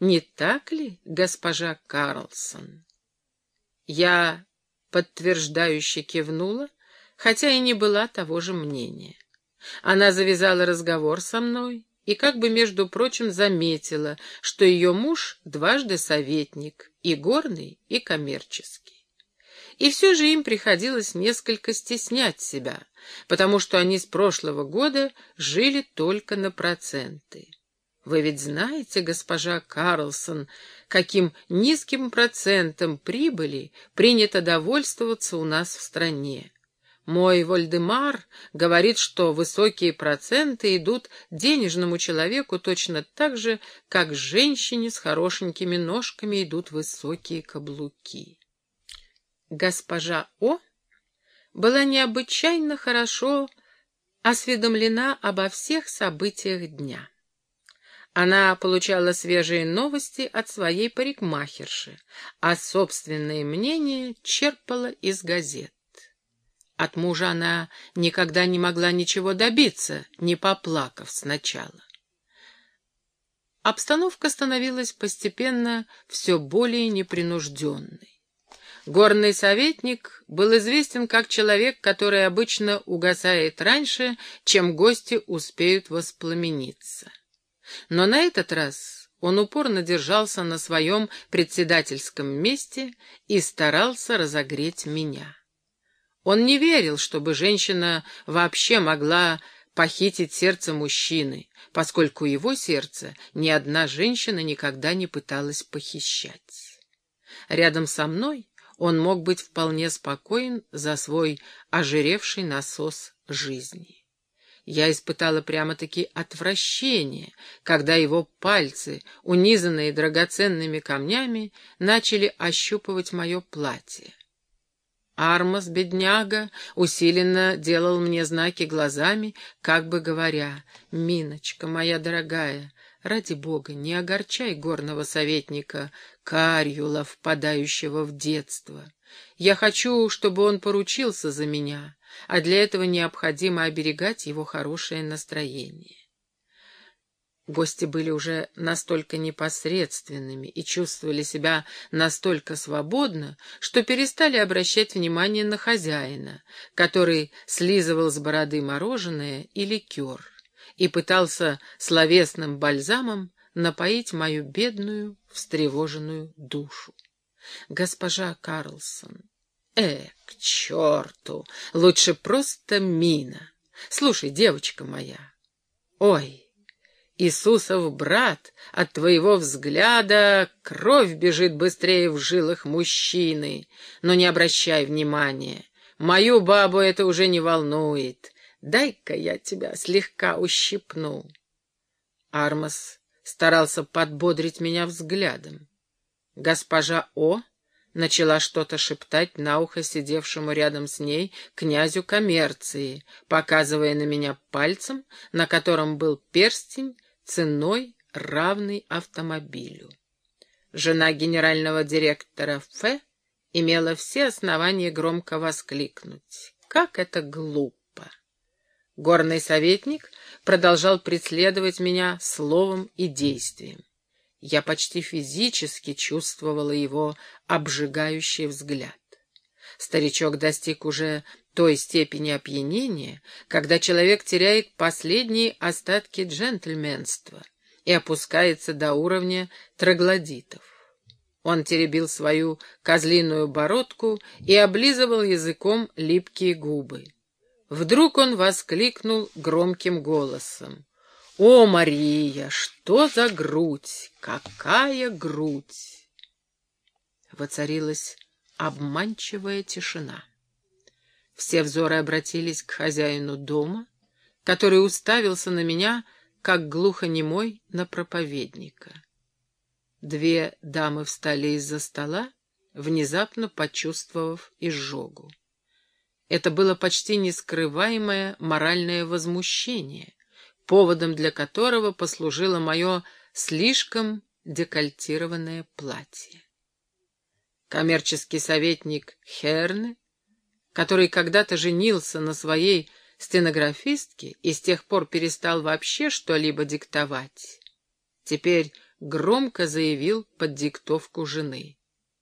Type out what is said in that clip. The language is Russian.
Не так ли, госпожа Карлсон? Я подтверждающе кивнула, хотя и не была того же мнения. Она завязала разговор со мной и как бы, между прочим, заметила, что ее муж дважды советник, и горный, и коммерческий. И все же им приходилось несколько стеснять себя, потому что они с прошлого года жили только на проценты. Вы ведь знаете, госпожа Карлсон, каким низким процентом прибыли принято довольствоваться у нас в стране. Мой Вольдемар говорит, что высокие проценты идут денежному человеку точно так же, как женщине с хорошенькими ножками идут высокие каблуки. Госпожа О была необычайно хорошо осведомлена обо всех событиях дня. Она получала свежие новости от своей парикмахерши, а собственное мнение черпала из газет. От мужа она никогда не могла ничего добиться, не поплакав сначала. Обстановка становилась постепенно все более непринужденной. Горный советник был известен как человек, который обычно угасает раньше, чем гости успеют воспламениться. Но на этот раз он упорно держался на своем председательском месте и старался разогреть меня. Он не верил, чтобы женщина вообще могла похитить сердце мужчины, поскольку его сердце ни одна женщина никогда не пыталась похищать. Рядом со мной он мог быть вполне спокоен за свой ожиревший насос жизни. Я испытала прямо-таки отвращение, когда его пальцы, унизанные драгоценными камнями, начали ощупывать мое платье. Армас, бедняга, усиленно делал мне знаки глазами, как бы говоря, «Миночка, моя дорогая, ради бога, не огорчай горного советника Карюла, впадающего в детство. Я хочу, чтобы он поручился за меня, а для этого необходимо оберегать его хорошее настроение». Гости были уже настолько непосредственными и чувствовали себя настолько свободно, что перестали обращать внимание на хозяина, который слизывал с бороды мороженое и ликер и пытался словесным бальзамом напоить мою бедную, встревоженную душу. Госпожа Карлсон, э, к черту, лучше просто мина. Слушай, девочка моя, ой... Иисусов брат, от твоего взгляда кровь бежит быстрее в жилах мужчины. Но не обращай внимания, мою бабу это уже не волнует. Дай-ка я тебя слегка ущипну. Армас старался подбодрить меня взглядом. Госпожа О начала что-то шептать на ухо сидевшему рядом с ней князю коммерции, показывая на меня пальцем, на котором был перстень ценой, равной автомобилю. Жена генерального директора Ф имела все основания громко воскликнуть. Как это глупо! Горный советник продолжал преследовать меня словом и действием. Я почти физически чувствовала его обжигающий взгляд. Старичок достиг уже той степени опьянения, когда человек теряет последние остатки джентльменства и опускается до уровня троглодитов. Он теребил свою козлиную бородку и облизывал языком липкие губы. Вдруг он воскликнул громким голосом. «О, Мария, что за грудь! Какая грудь!» Воцарилась обманчивая тишина. Все взоры обратились к хозяину дома, который уставился на меня, как глухонемой на проповедника. Две дамы встали из-за стола, внезапно почувствовав изжогу. Это было почти нескрываемое моральное возмущение, поводом для которого послужило мое слишком декольтированное платье. Коммерческий советник Херне который когда-то женился на своей стенографистке и с тех пор перестал вообще что-либо диктовать, теперь громко заявил под диктовку жены.